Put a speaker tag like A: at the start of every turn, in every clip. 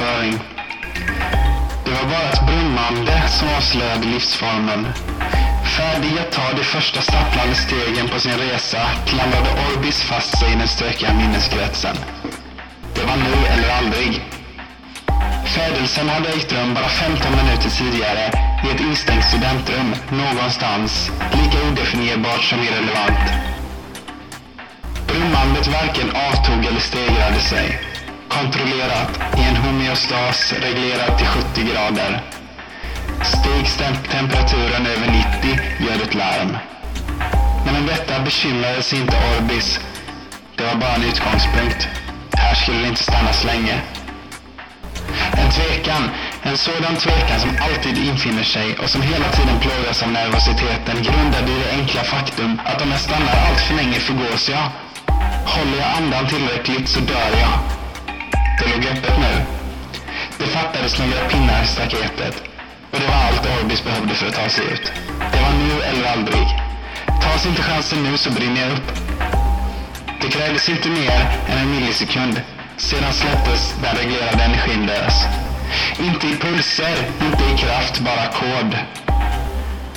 A: marknadsföring. Det var bara ett brummande som avslöjade livsformen. Färdig att ta de första stapplande stegen på sin resa klamrade Orbis fast sig i den stökiga minneskretsen. Det var nu eller aldrig. Födelsen hade ägt rum bara 15 minuter tidigare i ett instängt studentrum någonstans, lika odefinierbart som irrelevant. Brummandet varken avtog eller stegrade sig. Kontrollerat, i en homeostas reglerad till 70 grader. Stigs temperaturen över 90 gör ett larm. Men om detta bekymrade sig inte Orbis. Det var bara en utgångspunkt. Här skulle det inte stannas länge. En tvekan, en sådan tvekan som alltid infinner sig och som hela tiden plågas av nervositeten grundad i det enkla faktum att om jag stannar allt för länge förgås jag. Håller jag andan tillräckligt så dör jag. Det låg öppet nu. Det fattades några pinnar i staketet och det var allt Orbis behövde för att ta sig ut. Det var nu eller aldrig. Tas inte chansen nu så brinner jag upp. Det krävdes inte mer än en millisekund. Sedan släpptes den reglerade energin lös. Inte i pulser, inte i kraft, bara kod.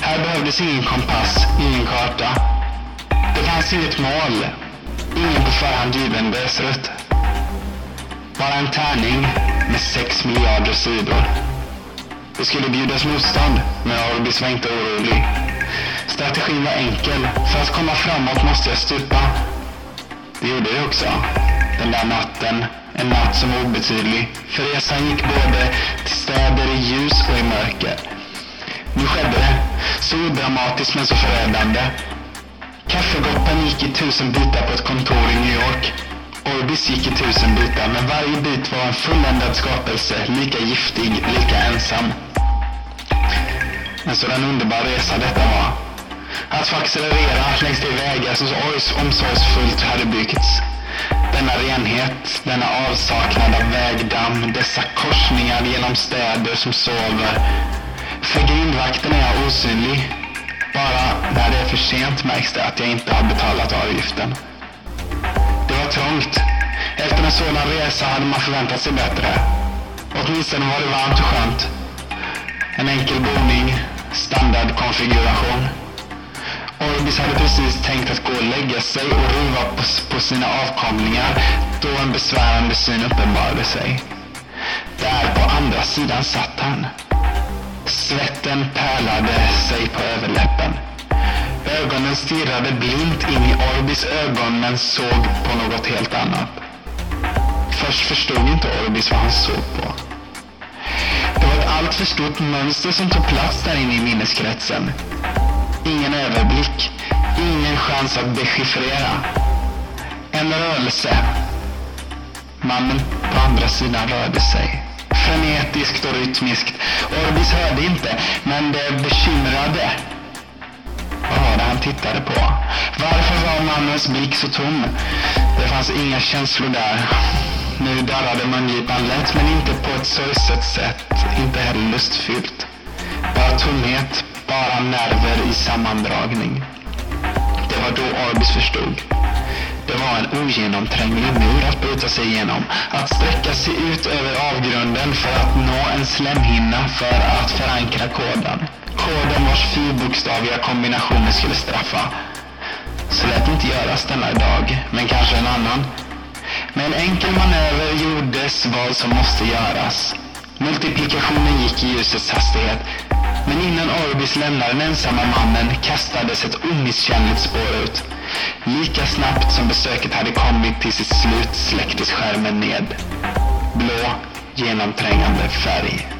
A: Här behövdes ingen kompass, ingen karta. Det fanns inget mål. Ingen på förhand given dödsrutt. Bara en tärning med sex miljarder sidor. Det skulle bjudas motstånd, men Orbis var inte orolig. Strategin var enkel. För att komma framåt måste jag stupa. Det gjorde jag också. Den där natten. En natt som var obetydlig. För resan gick både till städer i ljus och i mörker. Nu skedde det. Så odramatiskt men så förödande. Kaffegoppen gick i tusen bitar på ett kontor i New York. Orbis gick i tusen bitar, men varje bit var en fulländad skapelse, lika giftig, lika ensam. En sådan underbar resa detta var. Att få accelerera längs de vägar som så omsorgsfullt hade byggts. Denna renhet, denna avsaknad av vägdamm, dessa korsningar genom städer som sover. För grindvakten är jag osynlig. Bara när det är för sent märks det att jag inte har betalat avgiften. Var. Efter en sådan resa hade man förväntat sig bättre. Åtminstone var det varmt och skönt. En enkel boning, standardkonfiguration. Orbis hade precis tänkt att gå och lägga sig och ruva på, på sina avkomlingar då en besvärande syn uppenbarade sig. Där på andra sidan satt han. Svetten pärlade sig på överläppen. Ögonen stirrade blint in i Orbis ögon men såg på något helt annat. Först förstod inte Orbis vad han såg på. Det var ett alltför stort mönster som tog plats där inne i minneskretsen. Ingen överblick, ingen chans att dechiffrera. En rörelse. Mannen på andra sidan rörde sig. Frenetiskt och rytmiskt. Orbis hörde inte, men det bekymrade. Vad det han tittade på? Varför var mannens blick så tom? Det fanns inga känslor där. Nu darrade mungipan lätt, men inte på ett sorgset sätt. Inte heller lustfyllt. Bara tomhet, bara nerver i sammandragning. Det var då Orbis förstod. Det var en ogenomtränglig mur att bryta sig igenom. Att sträcka sig ut över avgrunden för att nå en slemhinna för att förankra koden. Koden vars fyrbokstaviga kombinationer skulle straffa. Så lät inte göras denna dag, men kanske en annan. Med en enkel manöver gjordes vad som måste göras. Multiplikationen gick i ljusets hastighet. Men innan Orbis lämnade den ensamma mannen kastades ett omisskännligt spår ut. Lika snabbt som besöket hade kommit till sitt slut släcktes skärmen ned. Blå, genomträngande färg.